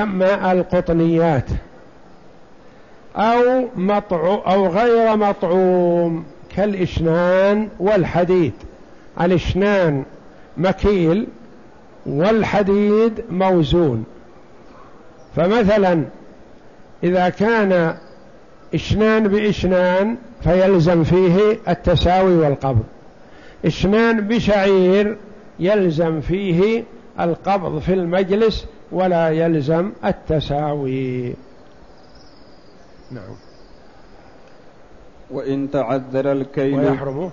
تسمى القطنيات أو مطعو أو غير مطعوم كالإشنان والحديد. الإشنان مكيل والحديد موزون. فمثلا إذا كان إشنان بإشنان فيلزم فيه التساوي والقبض. إشنان بشعير يلزم فيه القبض في المجلس ولا يلزم التساوي. نعم. وإن تعذر الكيل ويحرم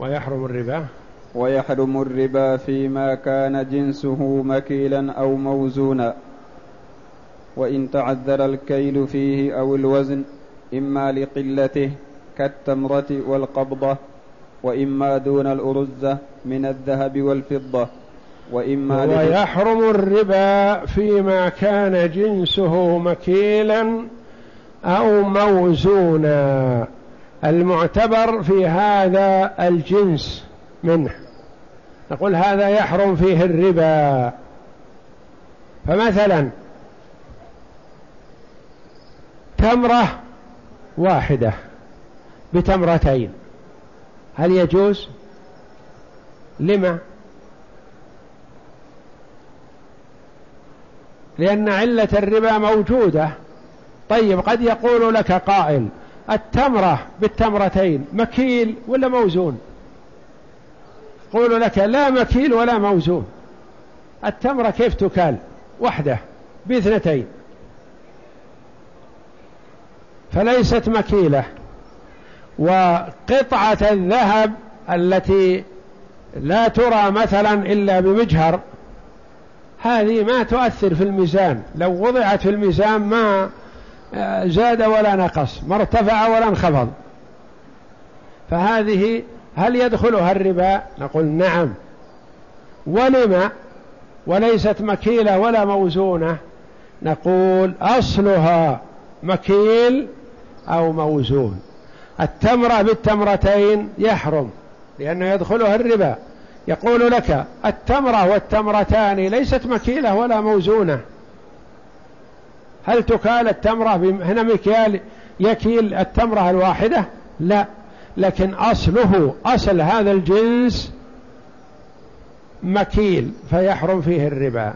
ويحرم الربا. ويحرم الربا فيما كان جنسه مكيلا أو موزونا. وإن تعذر الكيل فيه أو الوزن إما لقلته كالتمرة والقبضة وإما دون الأرزة من الذهب والفضة. وإما ويحرم الربا فيما كان جنسه مكيلا أو موزونا. المعتبر في هذا الجنس منه. نقول هذا يحرم فيه الربا. فمثلا تمرة واحدة بتمرتين هل يجوز؟ لما؟ لأن علة الربا موجودة. طيب قد يقول لك قائل التمرة بالتمرتين مكيل ولا موزون؟ يقول لك لا مكيل ولا موزون. التمرة كيف تكال؟ وحدة باثنتين. فليست مكيلة. وقطعة الذهب التي لا ترى مثلا إلا بمجهر هذه ما تؤثر في الميزان. لو وضعت في الميزان ما آه، زاد ولا نقص ما ارتفع ولا انخفض. فهذه هل يدخلها الربا؟ نقول نعم. ولما وليست مكيلة ولا موزونة. نقول أصلها مكيل أو موزون. التمرة بالتمرتين يحرم لأنه يدخلها الربا. يقول لك التمرة والتمرتان ليست مكيلة ولا موزونة. هل تكال التمرة هنا مكيال يكيل التمرة الواحدة؟ لا. لكن أصله أصل هذا الجنس مكيل فيحرم فيه الربا.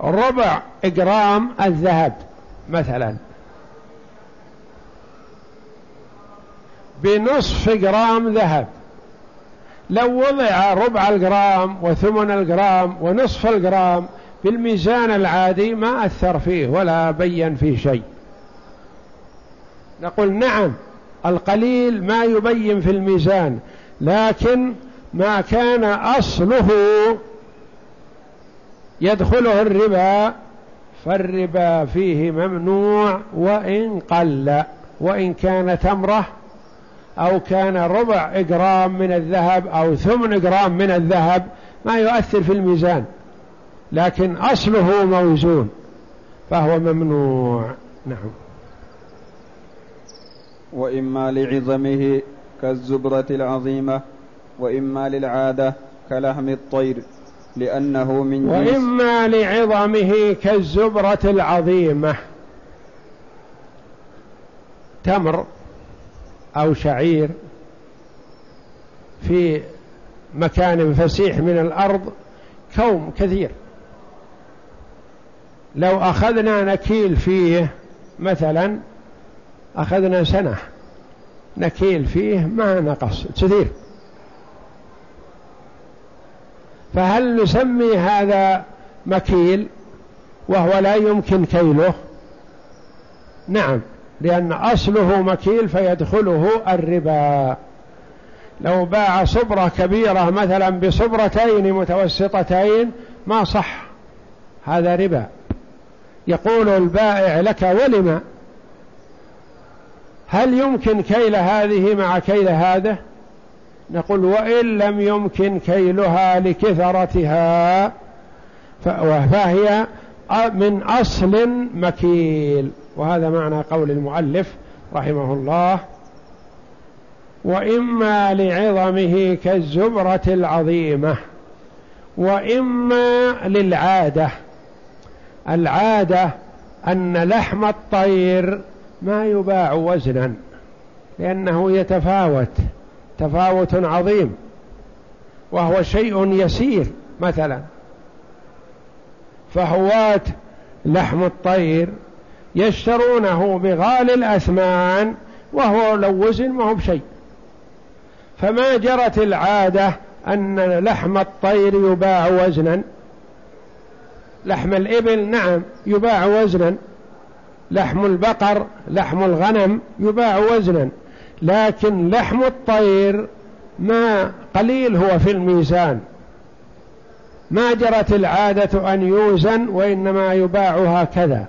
ربع جرام الذهب مثلا. بنصف جرام ذهب. لو وضع ربع الجرام وثمن الجرام ونصف الجرام بالميزان العادي ما أثر فيه ولا بين فيه شيء. نقول نعم القليل ما يبين في الميزان لكن ما كان أصله يدخله الربا فالربا فيه ممنوع وإن قل وإن كان تمره أو كان ربع جرام من الذهب أو ثمن جرام من الذهب ما يؤثر في الميزان. لكن أصله موزون فهو ممنوع. نعم. وإما لعظمه كالزبرة العظيمة وإما للعادة كلحم الطير لأنه من وإما لعظمه كالزبرة العظيمة. تمر. أو شعير في مكان فسيح من الأرض كوم كثير. لو أخذنا نكيل فيه مثلا أخذنا سنة نكيل فيه ما نقص كثير. فهل نسمي هذا مكيل وهو لا يمكن كيله؟ نعم. لأن أصله مكيل فيدخله الربا. لو باع صبرة كبيرة مثلا بصبرتين متوسطتين ما صح. هذا ربا. يقول البائع لك ولم؟ هل يمكن كيل هذه مع كيل هذا؟ نقول وإن لم يمكن كيلها لكثرتها فهي من أصل مكيل. وهذا معنى قول المؤلف رحمه الله وإما لعظمه كالزبرة العظيمة وإما للعادة. العادة أن لحم الطير ما يباع وزنا لأنه يتفاوت تفاوت عظيم وهو شيء يسير مثلا. فهواة لحم الطير يشترونه بغالي الأثمان وهو لو وزن ما هو بشيء. فما جرت العادة أن لحم الطير يباع وزنا. لحم الإبل نعم يباع وزنا. لحم البقر لحم الغنم يباع وزنا. لكن لحم الطير ما قليل هو في الميزان. ما جرت العادة أن يوزن وإنما يباع هكذا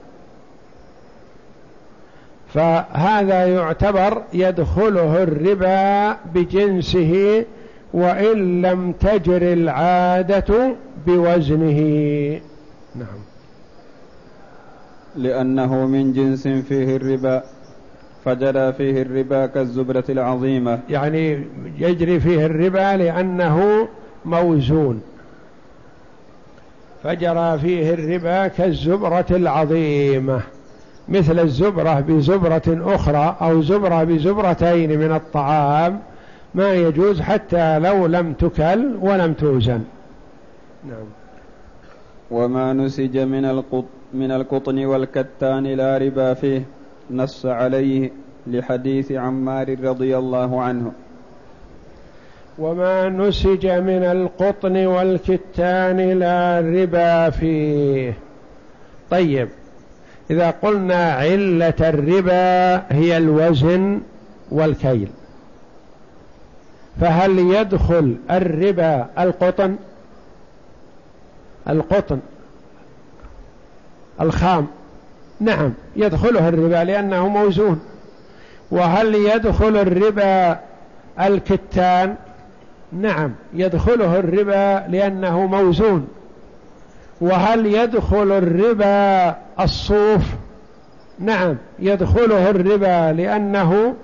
فهذا يعتبر يدخله الربا بجنسه وإن لم تجر العادة بوزنه. نعم. لأنه من جنس فيه الربا فجرى فيه الربا كالزبرة العظيمة. يعني يجري فيه الربا لأنه موزون. فجرى فيه الربا كالزبرة العظيمة. مثل الزبرة بزبرة أخرى أو زبرة بزبرتين من الطعام ما يجوز حتى لو لم تكل ولم توزن. نعم. وما نسج من القط من القطن والكتان لا ربا فيه نص عليه لحديث عمار رضي الله عنه. وما نسج من القطن والكتان لا ربا فيه. طيب إذا قلنا علة الربا هي الوزن والكيل. فهل يدخل الربا القطن؟ القطن. الخام. نعم يدخله الربا لأنه موزون. وهل يدخل الربا الكتان؟ نعم يدخله الربا لأنه موزون. وهل يدخل الربا الصوف؟ نعم يدخله الربا لأنه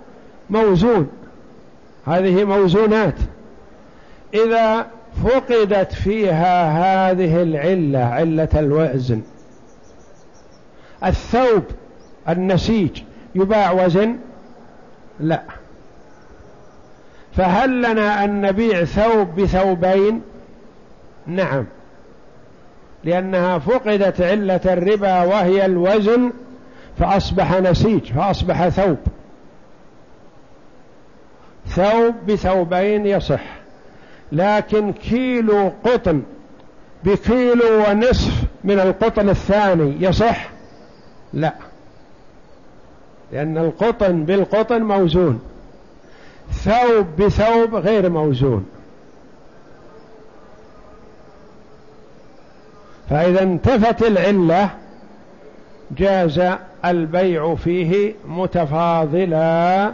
موزون. هذه موزونات. إذا فقدت فيها هذه العلة علة الوزن الثوب النسيج يباع وزن؟ لا. فهل لنا أن نبيع ثوب بثوبين؟ نعم. لأنها فقدت علة الربا وهي الوزن فأصبح نسيج فأصبح ثوب. ثوب بثوبين يصح لكن كيلو قطن بكيلو ونصف من القطن الثاني يصح؟ لا. لأن القطن بالقطن موزون ثوب بثوب غير موزون. فإذا انتفت العلة جاز البيع فيه متفاضلا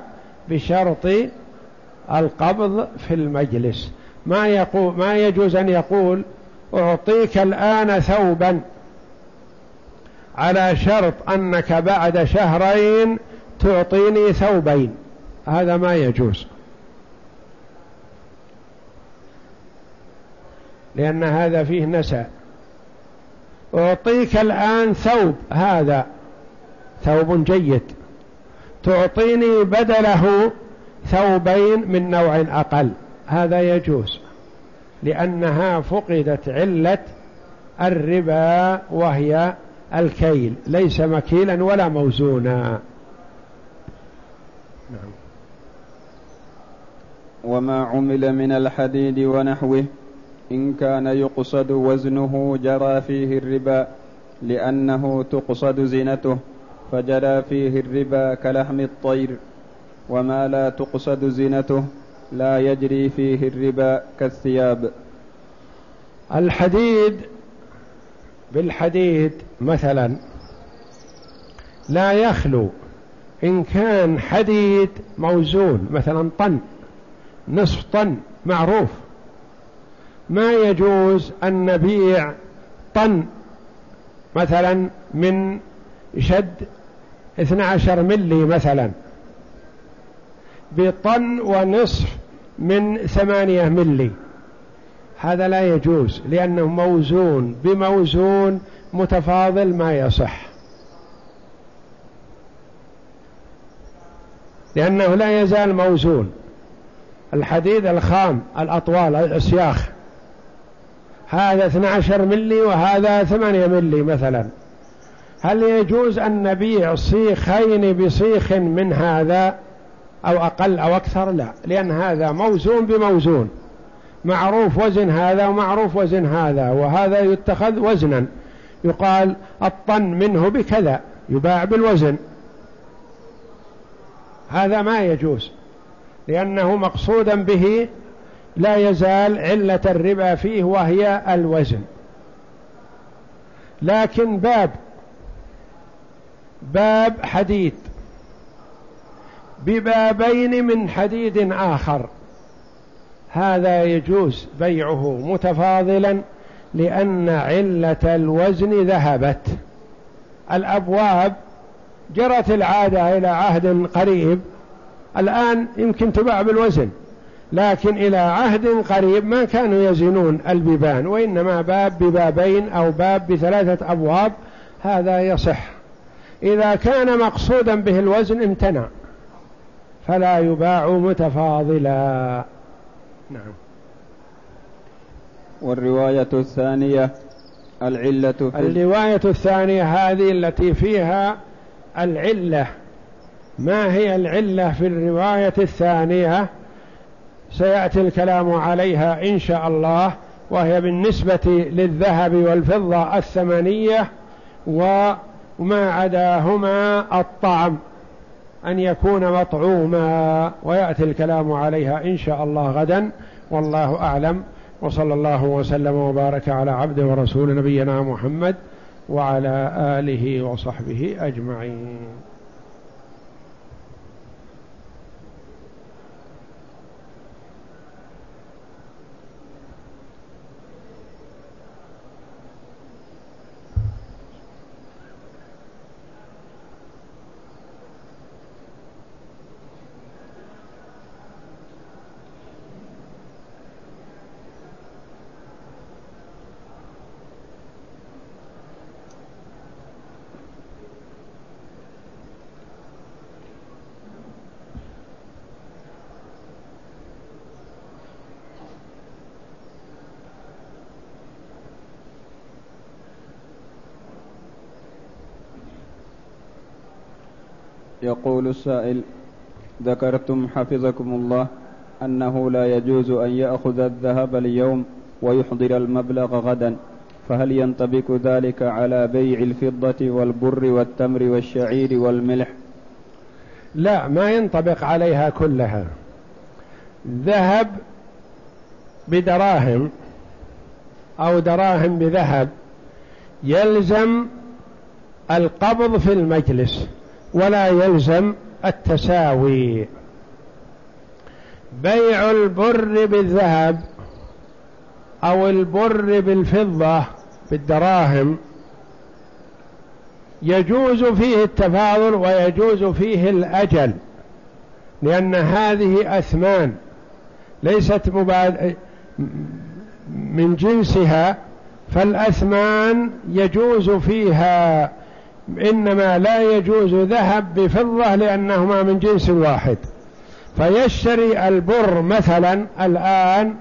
بشرط القبض في المجلس. ما يقول ما يجوز أن يقول أعطيك الآن ثوبا على شرط أنك بعد شهرين تعطيني ثوبين. هذا ما يجوز. لأن هذا فيه نسى أعطيك الآن ثوب هذا ثوب جيد. تعطيني بدله ثوبين من نوع أقل هذا يجوز لأنها فقدت علة الربا وهي الكيل ليس مكيلا ولا موزونا. نعم وما عمل من الحديد ونحوه إن كان يقصد وزنه جرى فيه الربا لأنه تقصد زينته فجرى فيه الربا كلحم الطير. وما لا تقصد زينته لا يجري فيه الربا كالثياب. الحديد بالحديد مثلا لا يخلو. إن كان حديد موزون مثلا طن نصف طن معروف. ما يجوز أن نبيع طن مثلا من شد 12 ملي مثلا. بطن ونصف من ثمانية ملي. هذا لا يجوز لأنه موزون بموزون متفاضل ما يصح. لأنه لا يزال موزون. الحديد الخام الأطوال الأسياخ. هذا 12 ملي وهذا 8 ملي مثلا. هل يجوز أن نبيع صيخين بصيخ من هذا أو أقل أو أكثر؟ لا لأن هذا موزون بموزون. معروف وزن هذا ومعروف وزن هذا وهذا يتخذ وزنا. يقال الطن منه بكذا يباع بالوزن. هذا ما يجوز لأنه مقصودا به لا يزال علة الربا فيه وهي الوزن. لكن باب باب حديد. ببابين من حديد آخر. هذا يجوز بيعه متفاضلا لأن علة الوزن ذهبت. الأبواب جرت العادة إلى عهد قريب. الآن يمكن تباع بالوزن. لكن إلى عهد قريب ما كانوا يزنون البيبان وإنما باب ببابين أو باب بثلاثة أبواب هذا يصح. إذا كان مقصودا به الوزن امتنع فلا يباع متفاضلا. نعم. والرواية الثانية العلة في الرواية الثانية هذه التي فيها العلة. ما هي العلة في الرواية الثانية؟ سيأتي الكلام عليها إن شاء الله وهي بالنسبة للذهب والفضة الثمنية وما عداهما الطعم أن يكون مطعوما. ويأتي الكلام عليها إن شاء الله غدا والله أعلم. وصلى الله وسلم وبارك على عبده ورسول نبينا محمد وعلى آله وصحبه أجمعين. يقول السائل ذكرتم حفظكم الله أنه لا يجوز أن يأخذ الذهب اليوم ويحضر المبلغ غدا فهل ينطبق ذلك على بيع الفضة والبر والتمر والشعير والملح؟ لا ما ينطبق عليها كلها. ذهب بدراهم أو دراهم بذهب يلزم القبض في المجلس. ولا يلزم التساوي. بيع البر بالذهب أو البر بالفضة بالدراهم يجوز فيه التفاضل ويجوز فيه الأجل لأن هذه أثمان ليست مباد من جنسها فالأثمان يجوز فيها إنما لا يجوز ذهب بفضة لأنهما من جنس واحد. فيشتري البر مثلا الآن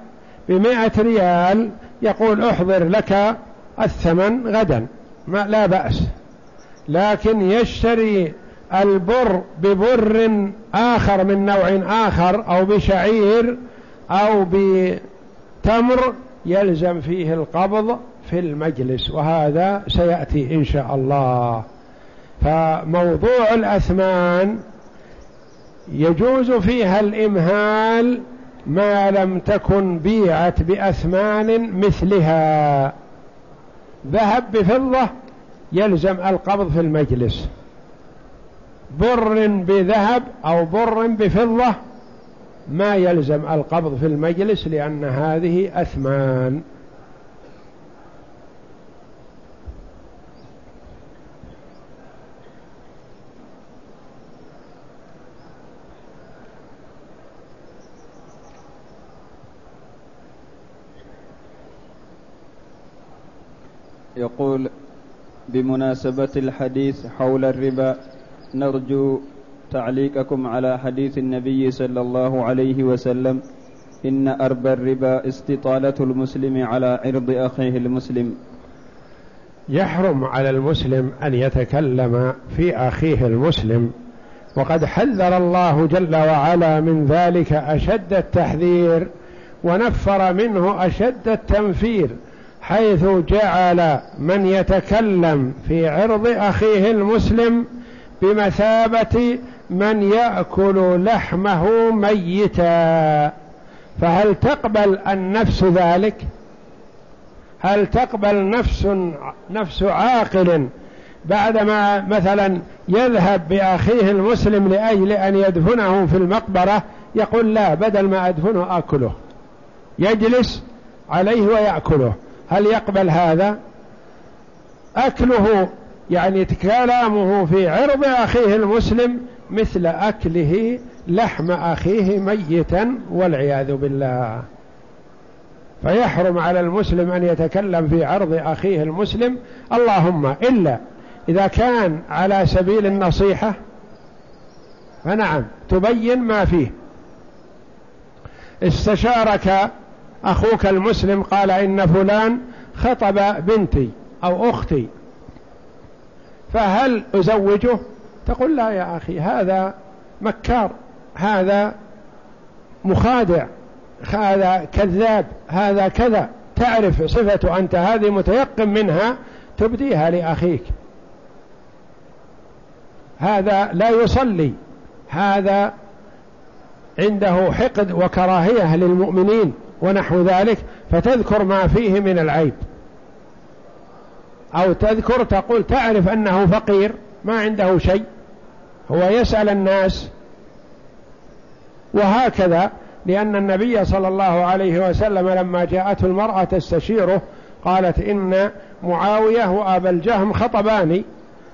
بمائة ريال يقول أحضر لك الثمن غدا ما لا بأس. لكن يشتري البر ببر آخر من نوع آخر أو بشعير أو بتمر يلزم فيه القبض في المجلس وهذا سيأتي إن شاء الله. فموضوع الأثمان يجوز فيها الإمهال ما لم تكن بيعت بأثمان مثلها. ذهب بفضة يلزم القبض في المجلس. بر بذهب أو بر بفضة ما يلزم القبض في المجلس لأن هذه أثمان. يقول بمناسبة الحديث حول الربا نرجو تعليقكم على حديث النبي صلى الله عليه وسلم. إن أربى الربا استطالة المسلم على عرض أخيه المسلم. يحرم على المسلم أن يتكلم في أخيه المسلم. وقد حذر الله جل وعلا من ذلك أشد التحذير ونفر منه أشد التنفير. حيث جعل من يتكلم في عرض أخيه المسلم بمثابة من يأكل لحمه ميتا. فهل تقبل النفس ذلك؟ هل تقبل نفس نفس عاقل بعدما مثلا يذهب بأخيه المسلم لأجل أن يدفنه في المقبرة؟ يقول لا بدل ما أدفنه أكله. يجلس عليه ويأكله. هل يقبل هذا؟ أكله يعني كلامه في عرض أخيه المسلم مثل أكله لحم أخيه ميتا والعياذ بالله. فيحرم على المسلم أن يتكلم في عرض أخيه المسلم. اللهم إلا إذا كان على سبيل النصيحة فنعم تبين ما فيه. استشارك أخوك المسلم قال إن فلان خطب بنتي أو أختي. فهل أزوجه؟ تقول لا يا أخي هذا مكار هذا مخادع هذا كذاب هذا كذا. تعرف صفة أنت هذه متيقن منها تبديها لأخيك. هذا لا يصلي هذا عنده حقد وكراهية للمؤمنين. ونحو ذلك فتذكر ما فيه من العيب. أو تذكر تقول تعرف أنه فقير ما عنده شيء. هو يسأل الناس وهكذا لأن النبي صلى الله عليه وسلم لما جاءته المرأة تستشيره قالت إن معاوية وأبا الجهم خطباني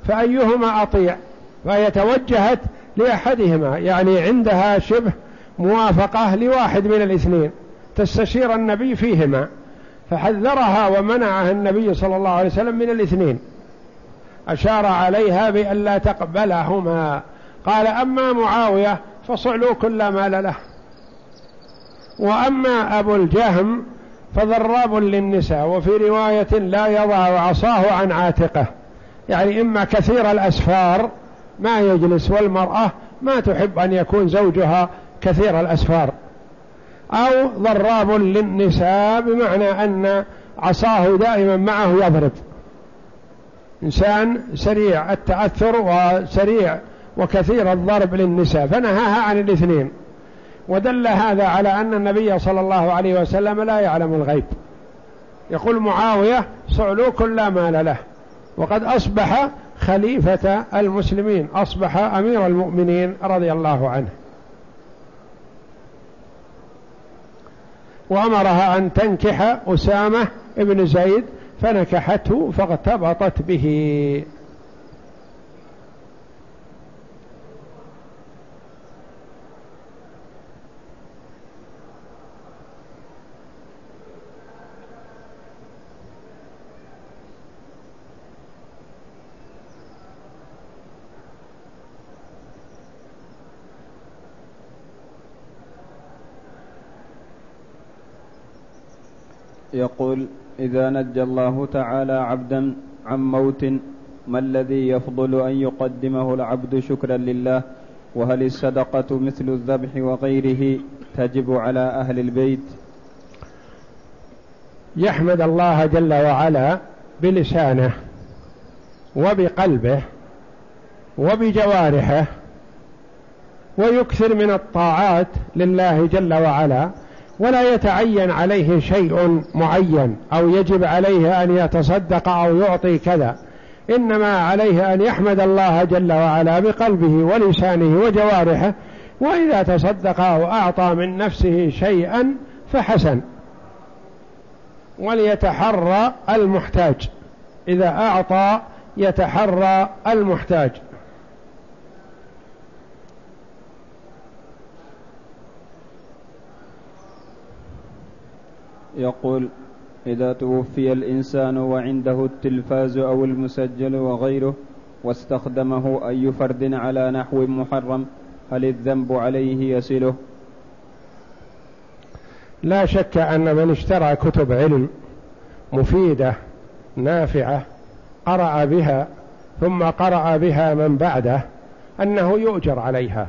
فأيهما أطيع؟ فهي توجهت لأحدهما يعني عندها شبه موافقة لواحد من الاثنين. تستشير النبي فيهما فحذرها ومنعها النبي صلى الله عليه وسلم من الاثنين. أشار عليها بأن لا تقبلهما. قال أما معاوية فصعلوك لا مال له. وأما أبو الجهم فضراب للنساء وفي رواية لا يضع عصاه عن عاتقه. يعني إما كثير الأسفار ما يجلس والمرأة ما تحب أن يكون زوجها كثير الأسفار. أو ضراب للنساء بمعنى أن عصاه دائما معه يضرب. إنسان سريع التأثر وسريع وكثير الضرب للنساء فنهاها عن الاثنين. ودل هذا على أن النبي صلى الله عليه وسلم لا يعلم الغيب. يقول معاوية صعلوك لا مال له. وقد أصبح خليفة المسلمين أصبح أمير المؤمنين رضي الله عنه. وأمرها أن تنكح أسامة ابن زيد فنكحته فاغتبطت به. يقول إذا نجى الله تعالى عبدا عن موت ما الذي يفضل أن يقدمه العبد شكرا لله؟ وهل الصدقة مثل الذبح وغيره تجب على أهل البيت؟ يحمد الله جل وعلا بلسانه وبقلبه وبجوارحه ويكثر من الطاعات لله جل وعلا. ولا يتعين عليه شيء معين أو يجب عليه أن يتصدق أو يعطي كذا. إنما عليه أن يحمد الله جل وعلا بقلبه ولسانه وجوارحه وإذا تصدق أو أعطى من نفسه شيئا فحسن. وليتحرى المحتاج. إذا أعطى يتحرى المحتاج. يقول إذا توفي الإنسان وعنده التلفاز أو المسجل وغيره واستخدمه أي فرد على نحو محرم هل الذنب عليه يصله؟ لا شك أن من اشترى كتب علم مفيدة نافعة قرأ بها ثم قرأ بها من بعده أنه يؤجر عليها.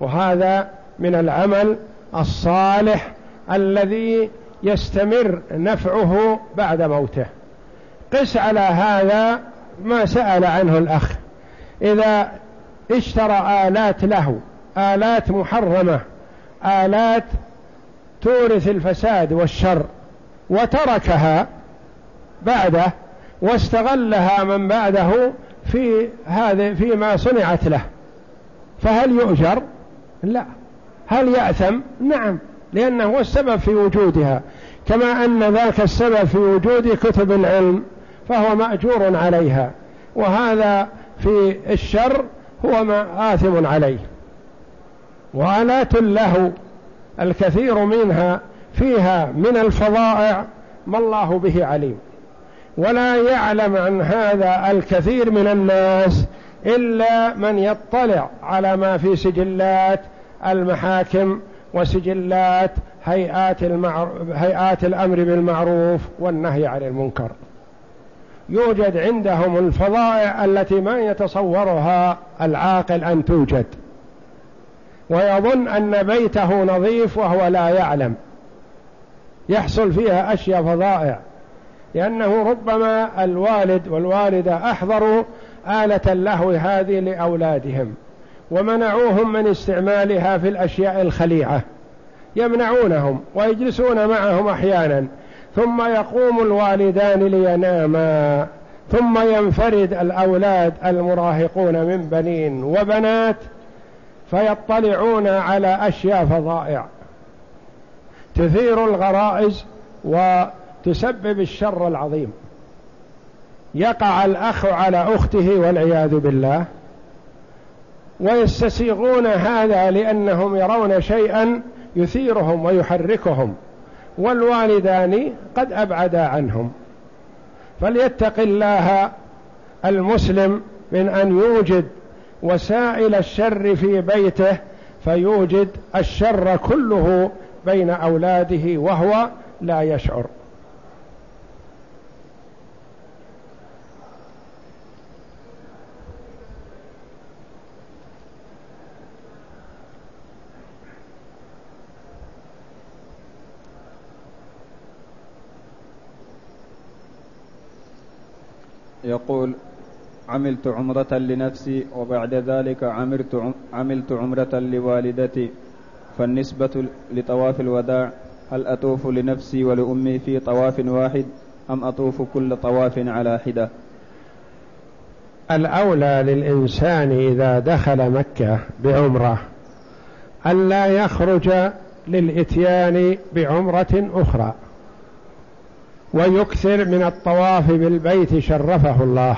وهذا من العمل الصالح الذي يستمر نفعه بعد موته. قس على هذا ما سأل عنه الأخ. إذا اشترى آلات له آلات محرمة آلات تورث الفساد والشر وتركها بعده واستغلها من بعده في هذا فيما صنعت له. فهل يؤجر؟ لا. هل يأثم؟ نعم. لأنه هو السبب في وجودها. كما أن ذاك السبب في وجود كتب العلم فهو مأجور عليها وهذا في الشر هو ما آثم عليه. وآلات له الكثير منها فيها من الفظائع ما الله به عليم. ولا يعلم عن هذا الكثير من الناس إلا من يطلع على ما في سجلات المحاكم وسجلات هيئات, المعر... هيئات الأمر بالمعروف والنهي عن المنكر. يوجد عندهم الفظائع التي ما يتصورها العاقل أن توجد. ويظن أن بيته نظيف وهو لا يعلم. يحصل فيها أشياء فظائع. لأنه ربما الوالد والوالدة أحضروا آلة اللهو هذه لأولادهم ومنعوهم من استعمالها في الأشياء الخليعة. يمنعونهم ويجلسون معهم أحيانا ثم يقوم الوالدان ليناما ثم ينفرد الأولاد المراهقون من بنين وبنات فيطلعون على أشياء فظائع. تثير الغرائز وتسبب الشر العظيم. يقع الأخ على أخته والعياذ بالله ويستسيغون هذا لأنهم يرون شيئا يثيرهم ويحركهم والوالدان قد أبعدا عنهم. فليتق الله المسلم من أن يوجد وسائل الشر في بيته فيوجد الشر كله بين أولاده وهو لا يشعر. يقول عملت عمرة لنفسي وبعد ذلك عملت عملت عمرة لوالدتي. فالنسبة لطواف الوداع هل أطوف لنفسي ولأمي في طواف واحد أم أطوف كل طواف على حدة؟ الأولى للإنسان إذا دخل مكة بعمرة ألا يخرج للإتيان بعمرة أخرى. ويكثر من الطواف بالبيت شرفه الله.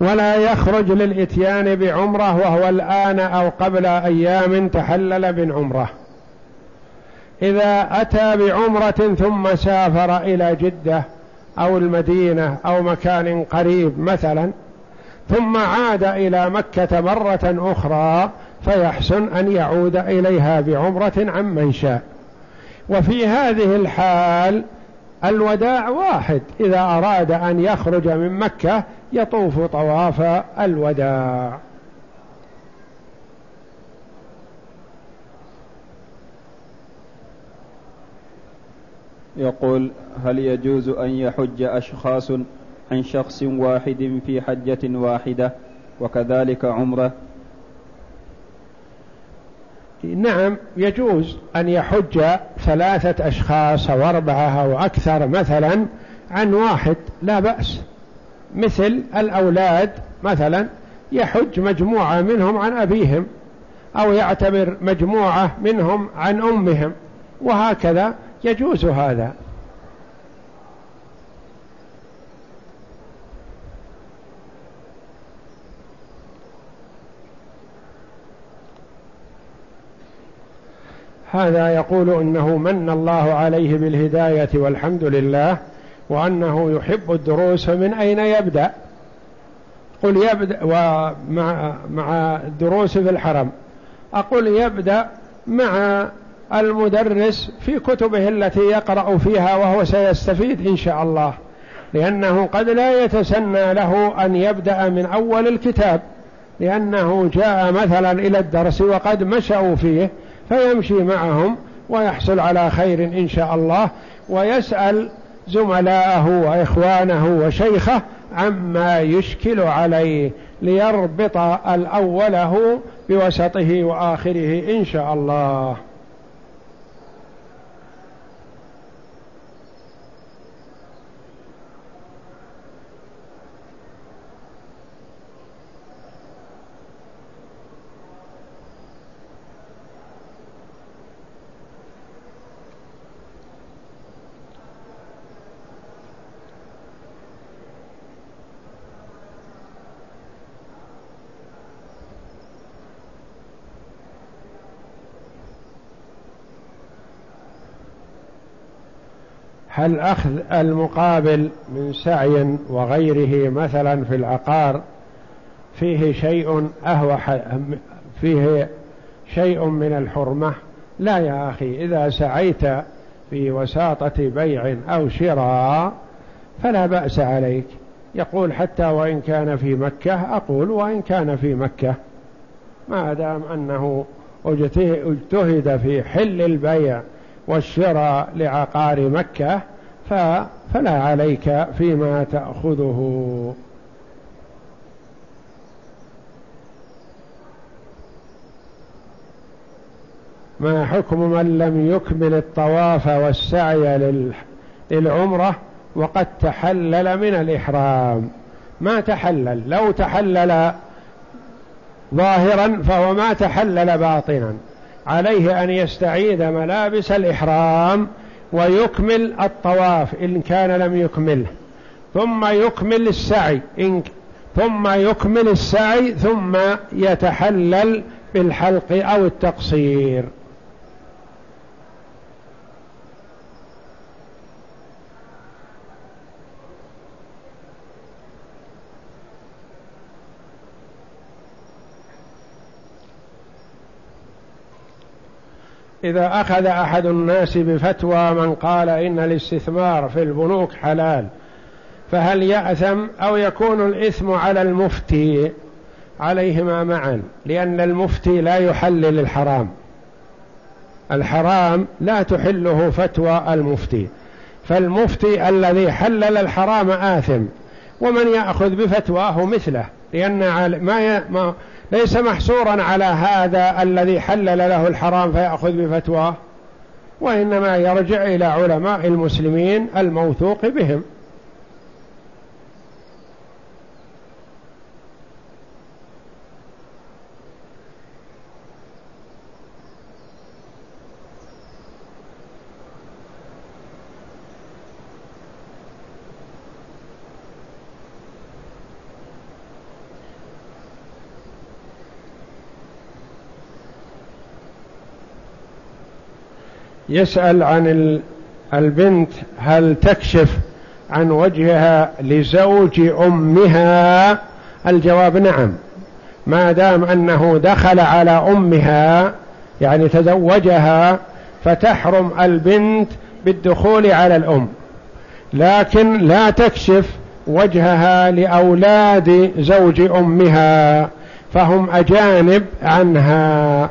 ولا يخرج للإتيان بعمرة وهو الآن أو قبل أيام تحلل من عمره إذا أتى بعمرة ثم سافر إلى جدة أو المدينة أو مكان قريب مثلا ثم عاد إلى مكة مرة أخرى فيحسن أن يعود إليها بعمرة عمن شاء. وفي هذه الحال الوداع واحد. إذا أراد أن يخرج من مكة يطوف طواف الوداع. يقول هل يجوز أن يحج أشخاص عن شخص واحد في حجة واحدة وكذلك عمرة؟ نعم يجوز أن يحج ثلاثة أشخاص أو أربعة أو أكثر مثلا عن واحد لا بأس. مثل الأولاد مثلا يحج مجموعة منهم عن أبيهم أو يعتبر مجموعة منهم عن أمهم وهكذا يجوز هذا. هذا يقول إنه من الله عليه بالهداية والحمد لله وأنه يحب الدروس فمن أين يبدأ؟ قل يبدأ ومع مع الدروس في الحرم. أقول يبدأ مع المدرس في كتبه التي يقرأ فيها وهو سيستفيد إن شاء الله. لأنه قد لا يتسنى له أن يبدأ من أول الكتاب. لأنه جاء مثلا إلى الدرس وقد مشوا فيه فيمشي معهم ويحصل على خير إن شاء الله ويسأل زملاءه وإخوانه وشيخه عما يشكل عليه ليربط الأوله بوسطه وآخره إن شاء الله. هل أخذ المقابل من سعي وغيره مثلا في العقار فيه شيء أهوى فيه شيء من الحرمة. لا يا أخي إذا سعيت في وساطة بيع أو شراء فلا بأس عليك. يقول حتى وإن كان في مكة أقول وإن كان في مكة. ما دام أنه اجتهد في حل البيع والشراء لعقار مكة فلا عليك فيما تأخذه. ما حكم من لم يكمل الطواف والسعي للعمرة وقد تحلل من الإحرام؟ ما تحلل لو تحلل ظاهرا فهو ما تحلل باطنا. عليه أن يستعيد ملابس الإحرام ويكمل الطواف إن كان لم يكمله ثم يكمل السعي. إن ثم يكمل السعي ثم يتحلل بالحلق أو التقصير. إذا أخذ أحد الناس بفتوى من قال إن الاستثمار في البنوك حلال فهل يأثم أو يكون الإثم على المفتي؟ عليهما معا لأن المفتي لا يحلل الحرام. الحرام لا تحله فتوى المفتي. فالمفتي الذي حلل الحرام آثم ومن يأخذ بفتواه مثله لأن ما ليس محصورا على هذا الذي حلل له الحرام فيأخذ بفتواه وإنما يرجع إلى علماء المسلمين الموثوق بهم. يسأل عن البنت هل تكشف عن وجهها لزوج أمها؟ الجواب نعم. ما دام أنه دخل على أمها يعني تزوجها فتحرم البنت بالدخول على الأم. لكن لا تكشف وجهها لأولاد زوج أمها فهم أجانب عنها.